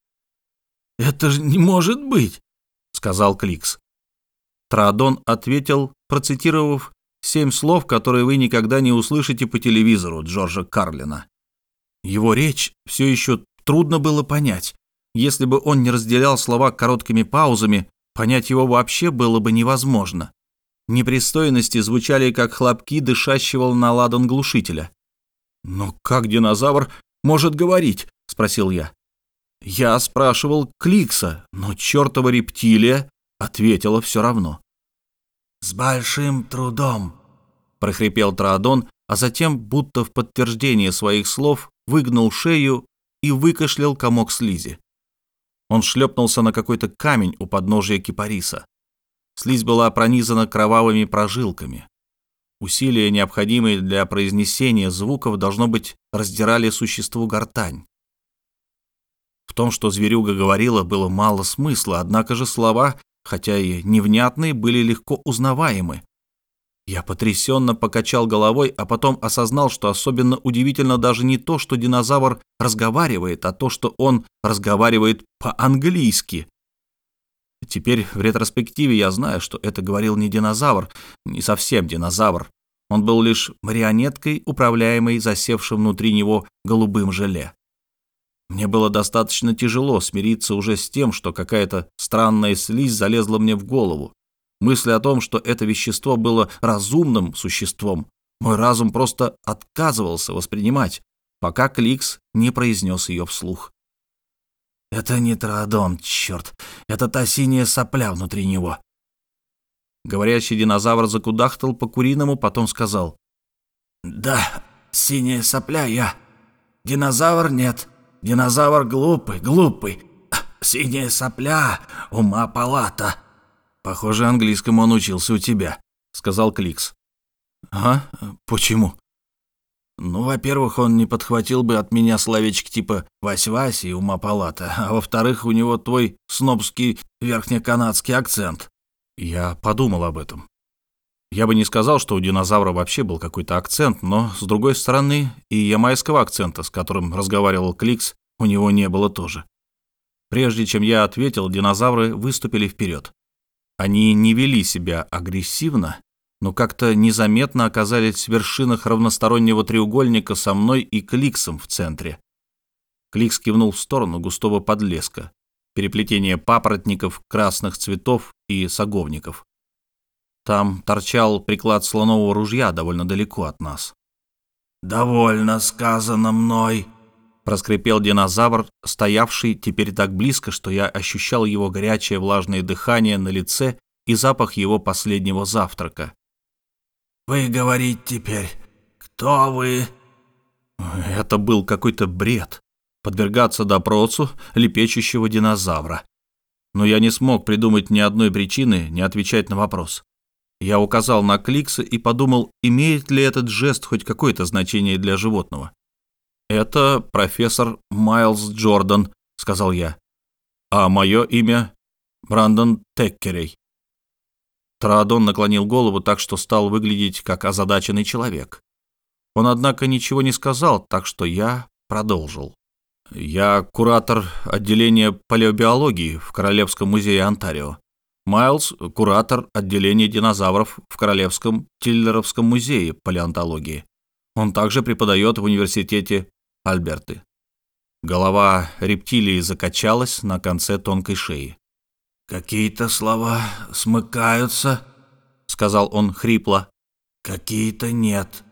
«Это же не может быть!» — сказал Кликс. Траадон ответил, процитировав семь слов, которые вы никогда не услышите по телевизору Джорджа Карлина. Его речь все еще трудно было понять. Если бы он не разделял слова короткими паузами, понять его вообще было бы невозможно. Непристойности звучали, как хлопки дышащего на ладан глушителя. «Но как динозавр может говорить?» — спросил я. Я спрашивал Кликса, но чертова рептилия ответила все равно. «С большим трудом», — прохрипел Траадон, а затем, будто в подтверждение своих слов, выгнул шею и выкашлял комок слизи. Он шлепнулся на какой-то камень у подножия кипариса. Слизь была пронизана кровавыми прожилками. Усилия, необходимые для произнесения звуков, должно быть, раздирали существу гортань. В том, что зверюга говорила, было мало смысла, однако же слова, хотя и невнятные, были легко узнаваемы. Я потрясенно покачал головой, а потом осознал, что особенно удивительно даже не то, что динозавр разговаривает, а то, что он разговаривает по-английски. Теперь в ретроспективе я знаю, что это говорил не динозавр, не совсем динозавр. Он был лишь марионеткой, управляемой засевшим внутри него голубым желе. Мне было достаточно тяжело смириться уже с тем, что какая-то странная слизь залезла мне в голову. Мысли о том, что это вещество было разумным существом, мой разум просто отказывался воспринимать, пока Кликс не произнес ее вслух. «Это не троодон, черт! Это та синяя сопля внутри него!» Говорящий динозавр закудахтал по-куриному, потом сказал. «Да, синяя сопля я. Динозавр нет. Динозавр глупый, глупый. Синяя сопля, ума палата». «Похоже, английскому он учился у тебя», — сказал Кликс. «А? Почему?» «Ну, во-первых, он не подхватил бы от меня словечки типа «Вась-Вась» и «Ума палата», а во-вторых, у него твой снобский верхнеканадский акцент». Я подумал об этом. Я бы не сказал, что у динозавра вообще был какой-то акцент, но, с другой стороны, и ямайского акцента, с которым разговаривал Кликс, у него не было тоже. Прежде чем я ответил, динозавры выступили вперед. Они не вели себя агрессивно, но как-то незаметно оказались в вершинах равностороннего треугольника со мной и Кликсом в центре. Кликс кивнул в сторону густого подлеска, переплетение папоротников, красных цветов и саговников. Там торчал приклад слонового ружья довольно далеко от нас. «Довольно сказано мной», — проскрипел динозавр, стоявший теперь так близко, что я ощущал его горячее влажное дыхание на лице и запах его последнего завтрака. «Вы говорите теперь, кто вы?» Это был какой-то бред — подвергаться допросу лепечущего динозавра. Но я не смог придумать ни одной причины не отвечать на вопрос. Я указал на Кликса и подумал, имеет ли этот жест хоть какое-то значение для животного. «Это профессор Майлз Джордан», — сказал я. «А мое имя — Брандон Теккерей». Траадон наклонил голову так, что стал выглядеть как озадаченный человек. Он, однако, ничего не сказал, так что я продолжил. «Я куратор отделения палеобиологии в Королевском музее Онтарио. Майлз – куратор отделения динозавров в Королевском Тиллеровском музее палеонтологии. Он также преподает в университете Альберты. Голова рептилии закачалась на конце тонкой шеи. «Какие-то слова смыкаются», — сказал он хрипло. «Какие-то нет».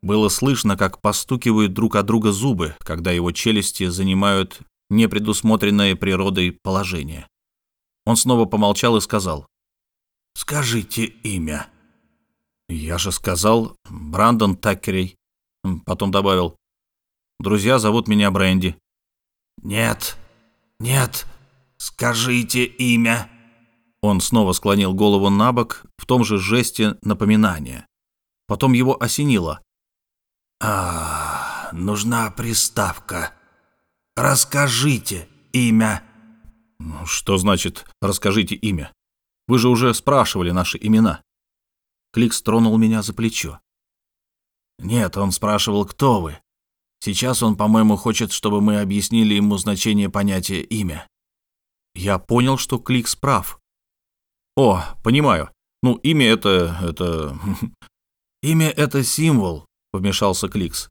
Было слышно, как постукивают друг от друга зубы, когда его челюсти занимают непредусмотренное природой положение. Он снова помолчал и сказал. «Скажите имя». «Я же сказал Брандон Таккерей». Потом добавил. «Друзья зовут меня Бренди». «Нет, нет, скажите имя». Он снова склонил голову на бок в том же жесте напоминания. Потом его осенило. «А, нужна приставка. Расскажите имя». «Что значит «расскажите имя»? Вы же уже спрашивали наши имена». Кликс тронул меня за плечо. «Нет, он спрашивал, кто вы. Сейчас он, по-моему, хочет, чтобы мы объяснили ему значение понятия «имя». Я понял, что Кликс прав. «О, понимаю. Ну, имя это... это...» «Имя — это символ», — вмешался Кликс.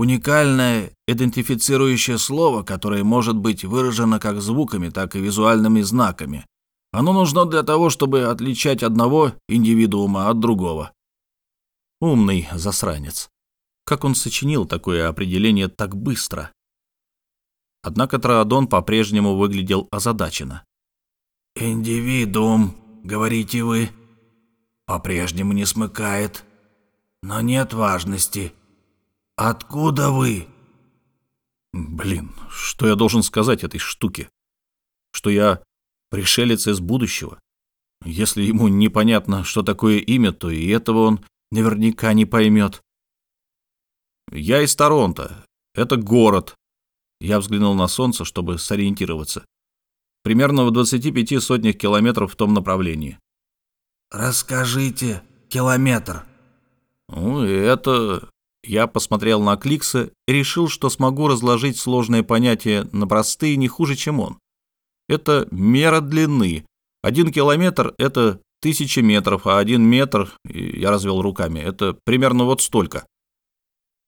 Уникальное идентифицирующее слово, которое может быть выражено как звуками, так и визуальными знаками. Оно нужно для того, чтобы отличать одного индивидуума от другого. Умный засранец. Как он сочинил такое определение так быстро? Однако Траадон по-прежнему выглядел озадаченно. «Индивидуум, говорите вы, по-прежнему не смыкает, но нет важности». «Откуда вы?» Блин, что я должен сказать этой штуке? Что я пришелец из будущего? Если ему непонятно, что такое имя, то и этого он наверняка не поймет. Я из Торонто. Это город. Я взглянул на солнце, чтобы сориентироваться. Примерно в 25 сотнях километров в том направлении. «Расскажите, километр». Ну, это я посмотрел на Кликса и решил, что смогу разложить сложные понятия на простые не хуже, чем он. Это мера длины. Один километр — это тысяча метров, а один метр, я развел руками, это примерно вот столько.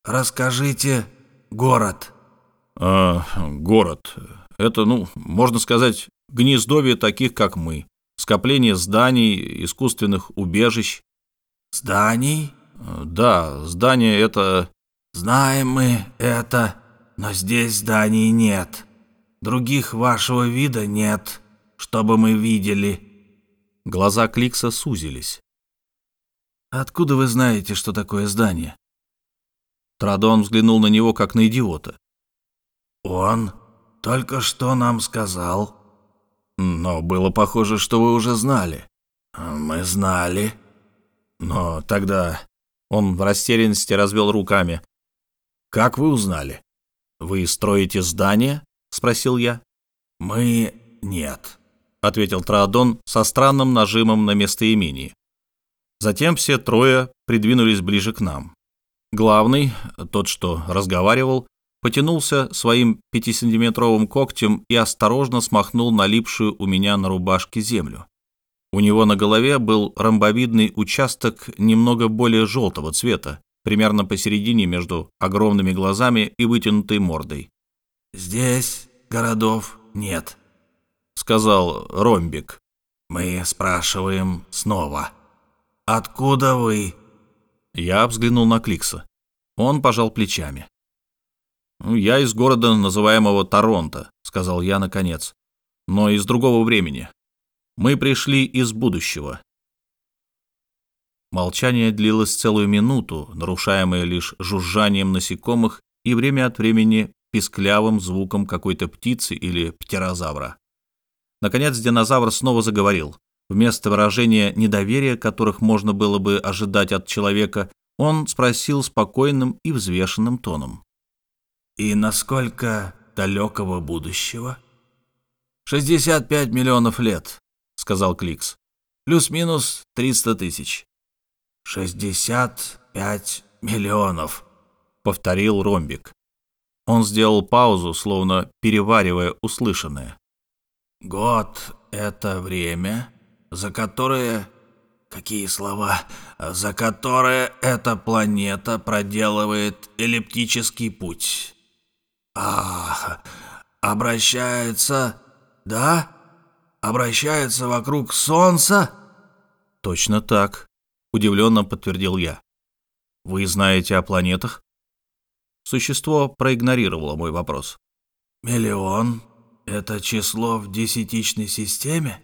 «Расскажите город». А, город. Это, ну, можно сказать, гнездовье таких, как мы. Скопление зданий, искусственных убежищ. «Зданий?» Да, здание это... Знаем мы это, но здесь зданий нет. Других вашего вида нет, чтобы мы видели. Глаза Кликса сузились. Откуда вы знаете, что такое здание? Традон взглянул на него, как на идиота. Он только что нам сказал. Но было похоже, что вы уже знали. Мы знали. Но тогда он в растерянности развел руками. «Как вы узнали? Вы строите здание?» — спросил я. «Мы нет», — ответил Траадон со странным нажимом на местоимении. Затем все трое придвинулись ближе к нам. Главный, тот, что разговаривал, потянулся своим пятисантиметровым когтем и осторожно смахнул налипшую у меня на рубашке землю. У него на голове был ромбовидный участок немного более желтого цвета, примерно посередине между огромными глазами и вытянутой мордой. «Здесь городов нет», — сказал Ромбик. «Мы спрашиваем снова. Откуда вы?» Я взглянул на Кликса. Он пожал плечами. «Ну, «Я из города, называемого Торонто», — сказал я наконец, — «но из другого времени. Мы пришли из будущего». Молчание длилось целую минуту, нарушаемое лишь жужжанием насекомых и время от времени писклявым звуком какой-то птицы или птерозавра. Наконец динозавр снова заговорил. Вместо выражения недоверия, которых можно было бы ожидать от человека, он спросил спокойным и взвешенным тоном. «И насколько далекого будущего?» «65 миллионов лет», — сказал Кликс. «Плюс-минус 300 тысяч». «65 миллионов», — повторил Ромбик. Он сделал паузу, словно переваривая услышанное. «Год — это время, за которое... Какие слова? За которое эта планета проделывает эллиптический путь. Ах, обращается... Да? Обращается вокруг Солнца?» «Точно так», — удивленно подтвердил я. «Вы знаете о планетах?» Существо проигнорировало мой вопрос. «Миллион — это число в десятичной системе?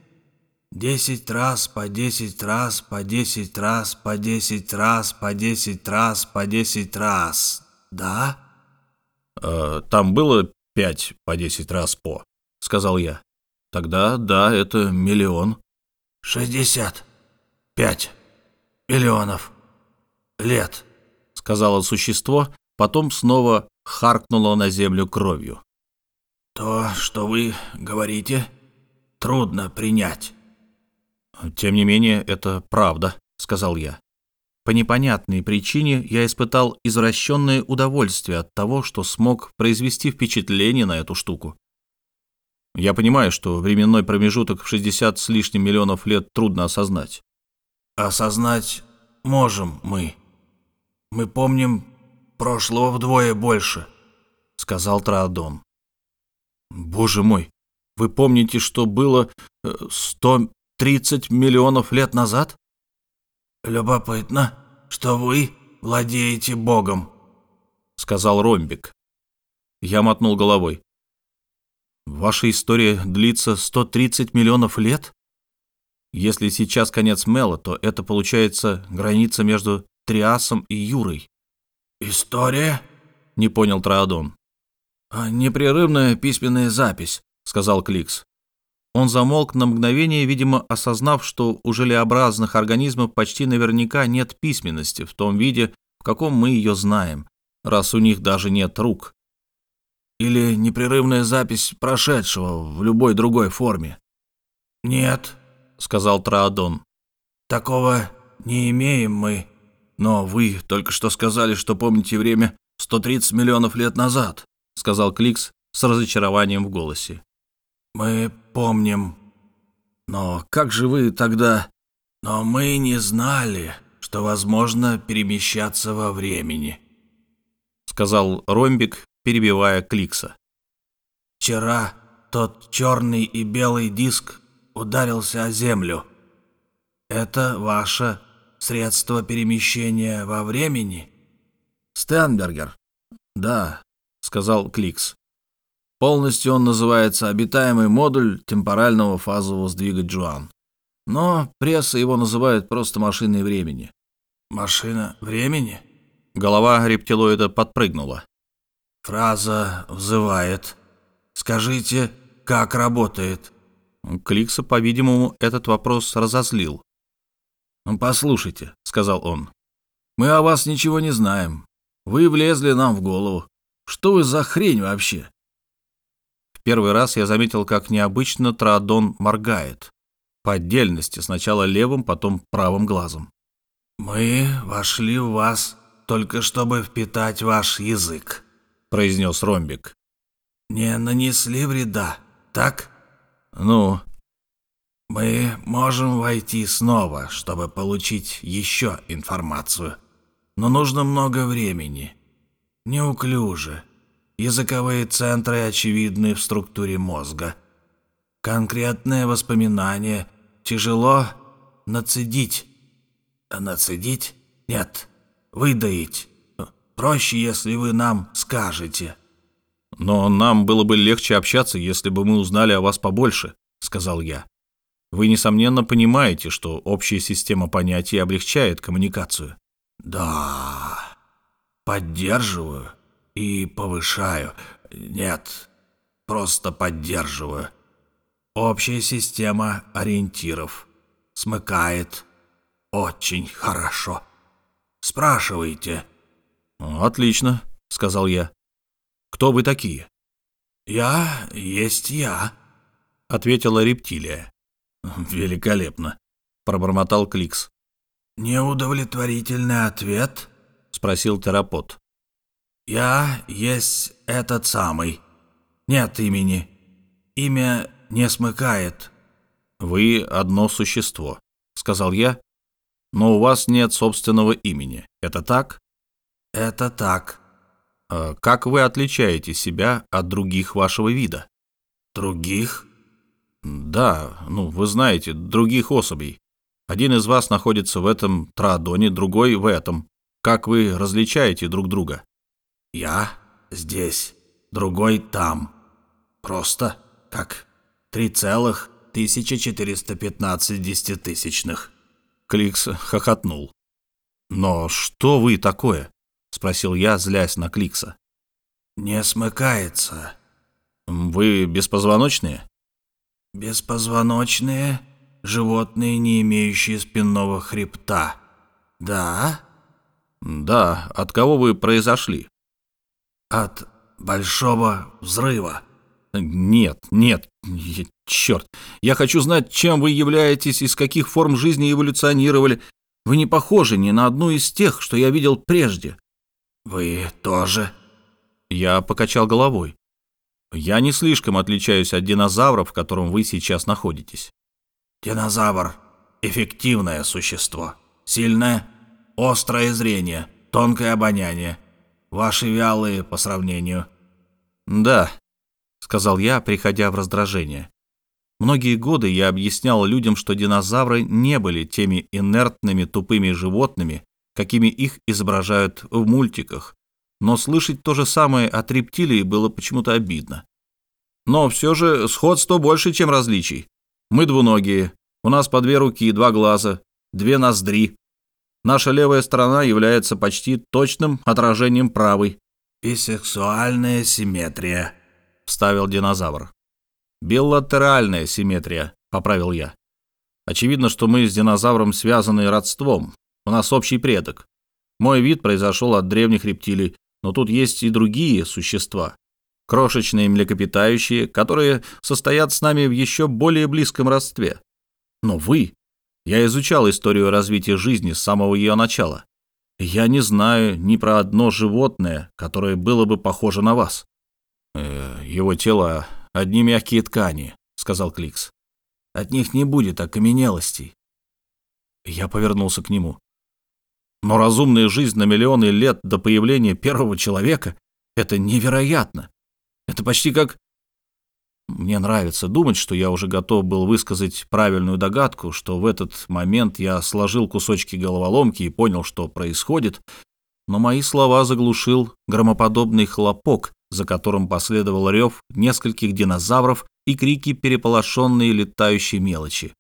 Десять раз по десять раз по десять раз по десять раз по десять раз по десять раз, да?» э, «Там было пять по десять раз по», — сказал я. «Тогда, да, это миллион». «Шестьдесят пять миллионов лет», — сказала существо, потом снова харкнуло на землю кровью. «То, что вы говорите, трудно принять». «Тем не менее, это правда», — сказал я. По непонятной причине я испытал извращенное удовольствие от того, что смог произвести впечатление на эту штуку. Я понимаю, что временной промежуток в 60 с лишним миллионов лет трудно осознать. Осознать можем мы. Мы помним прошлого вдвое больше», — сказал Траадон. «Боже мой, вы помните, что было 130 э, миллионов лет назад?» «Любопытно, что вы владеете Богом», — сказал Ромбик. Я мотнул головой. «Ваша история длится 130 миллионов лет? Если сейчас конец Мела, то это получается граница между Триасом и Юрой. «История?» — не понял Траадон. «А «Непрерывная письменная запись», — сказал Кликс. Он замолк на мгновение, видимо, осознав, что у желеобразных организмов почти наверняка нет письменности в том виде, в каком мы ее знаем, раз у них даже нет рук. Или непрерывная запись прошедшего в любой другой форме. «Нет», — сказал Траадон. «Такого не имеем мы». «Но вы только что сказали, что помните время 130 миллионов лет назад», — сказал Кликс с разочарованием в голосе. «Мы помним. Но как же вы тогда...» «Но мы не знали, что возможно перемещаться во времени», — сказал Ромбик, перебивая Кликса. «Вчера тот черный и белый диск ударился о землю. Это ваша средство перемещения во времени?» «Стенбергер». «Да», — сказал Кликс. «Полностью он называется «Обитаемый модуль темпорального фазового сдвига Джоан». Но пресса его называет просто «машиной времени». «Машина времени?» Голова рептилоида подпрыгнула. «Фраза взывает. Скажите, как работает?» Кликса, по-видимому, этот вопрос разозлил. «Ну, «Послушайте», — сказал он, — «мы о вас ничего не знаем. Вы влезли нам в голову. Что вы за хрень вообще?» В первый раз я заметил, как необычно Траадон моргает. По отдельности, сначала левым, потом правым глазом. «Мы вошли в вас только чтобы впитать ваш язык», — произнес Ромбик. «Не нанесли вреда, так?» «Ну?» «Мы можем войти снова, чтобы получить еще информацию. Но нужно много времени. Неуклюже. Языковые центры очевидны в структуре мозга. Конкретное воспоминание тяжело нацедить. Нацедить? Нет. Выдаить. Проще, если вы нам скажете». «Но нам было бы легче общаться, если бы мы узнали о вас побольше», — сказал я. «Вы, несомненно, понимаете, что общая система понятий облегчает коммуникацию». «Да, поддерживаю и повышаю. Нет, просто поддерживаю. Общая система ориентиров. Смыкает. Очень хорошо. Спрашивайте». «Отлично», — сказал я. «Кто вы такие?» «Я есть я», — ответила рептилия. «Великолепно», — пробормотал Кликс. «Неудовлетворительный ответ?» — спросил терапот. «Я есть этот самый. Нет имени. Имя не смыкает». «Вы одно существо», — сказал я, — «но у вас нет собственного имени. Это так?» «Это так». А «Как вы отличаете себя от других вашего вида?» «Других?» «Да, ну, вы знаете, других особей. Один из вас находится в этом траадоне, другой в этом. Как вы различаете друг друга?» «Я здесь, другой там. Просто как три целых тысяча четыреста пятнадцать десятитысячных». Кликс хохотнул. «Но что вы такое?» — спросил я, злясь на Кликса. «Не смыкается». «Вы беспозвоночные?» «Беспозвоночные животные, не имеющие спинного хребта. Да?» «Да. От кого вы произошли?» «От большого взрыва». «Нет, нет, черт. Я хочу знать, чем вы являетесь, из каких форм жизни эволюционировали. Вы не похожи ни на одну из тех, что я видел прежде». «Вы тоже?» Я покачал головой. «Я не слишком отличаюсь от динозавра, в котором вы сейчас находитесь». «Динозавр — эффективное существо. Сильное, острое зрение, тонкое обоняние. Ваши вялые по сравнению». «Да», — сказал я, приходя в раздражение. Многие годы я объяснял людям, что динозавры не были теми инертными тупыми животными, какими их изображают в мультиках, но слышать то же самое от рептилий было почему-то обидно. Но все же сходство больше, чем различий. Мы двуногие, у нас по две руки и два глаза, две ноздри. Наша левая сторона является почти точным отражением правой. «И сексуальная симметрия», — вставил динозавр. «Билатеральная симметрия», — поправил я. Очевидно, что мы с динозавром связаны родством, у нас общий предок. Мой вид произошел от древних рептилий, но тут есть и другие существа. Крошечные млекопитающие, которые состоят с нами в еще более близком родстве. Но вы... Я изучал историю развития жизни с самого ее начала. Я не знаю ни про одно животное, которое было бы похоже на вас. Э, его тело — одни мягкие ткани, — сказал Кликс. От них не будет окаменелостей. Я повернулся к нему. Но разумная жизнь на миллионы лет до появления первого человека — это невероятно. Это почти как... Мне нравится думать, что я уже готов был высказать правильную догадку, что в этот момент я сложил кусочки головоломки и понял, что происходит, но мои слова заглушил громоподобный хлопок, за которым последовал рев нескольких динозавров и крики переполошенные летающей мелочи.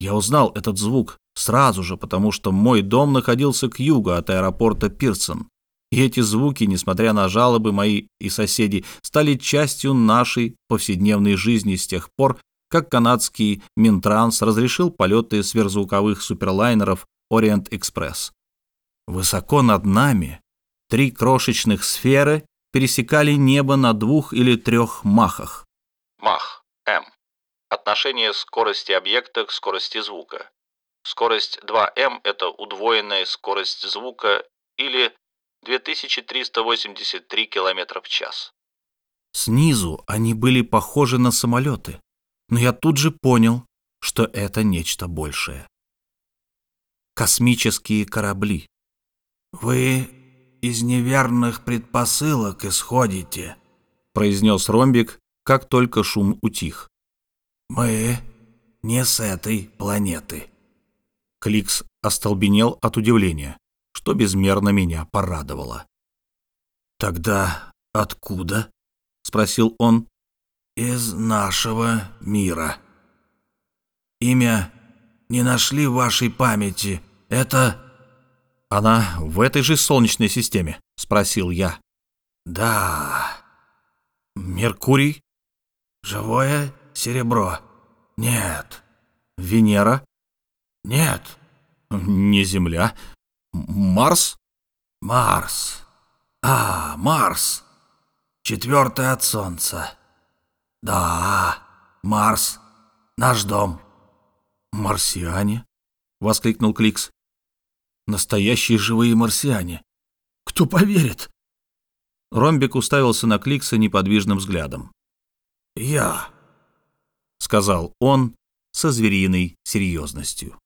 Я узнал этот звук сразу же, потому что мой дом находился к югу от аэропорта Пирсон. И эти звуки, несмотря на жалобы мои и соседей, стали частью нашей повседневной жизни с тех пор, как канадский Минтранс разрешил полеты сверхзвуковых суперлайнеров Ориент Экспресс. Высоко над нами три крошечных сферы пересекали небо на двух или трех махах. Мах, М. Отношение скорости объекта к скорости звука. Скорость 2m – это удвоенная скорость звука или 2383 км в час. Снизу они были похожи на самолеты, но я тут же понял, что это нечто большее. Космические корабли. «Вы из неверных предпосылок исходите», — произнес Ромбик, как только шум утих. «Мы не с этой планеты». Кликс остолбенел от удивления, что безмерно меня порадовало. «Тогда откуда?» — спросил он. «Из нашего мира. Имя не нашли в вашей памяти. Это...» «Она в этой же Солнечной системе?» — спросил я. «Да». «Меркурий?» «Живое серебро?» «Нет». «Венера?» «Нет». «Не Земля. Марс?» «Марс. А, Марс. Четвертый от Солнца. Да, Марс. Наш дом». «Марсиане?» — воскликнул Кликс. «Настоящие живые марсиане. Кто поверит?» Ромбик уставился на Кликса неподвижным взглядом. «Я», — сказал он со звериной серьезностью.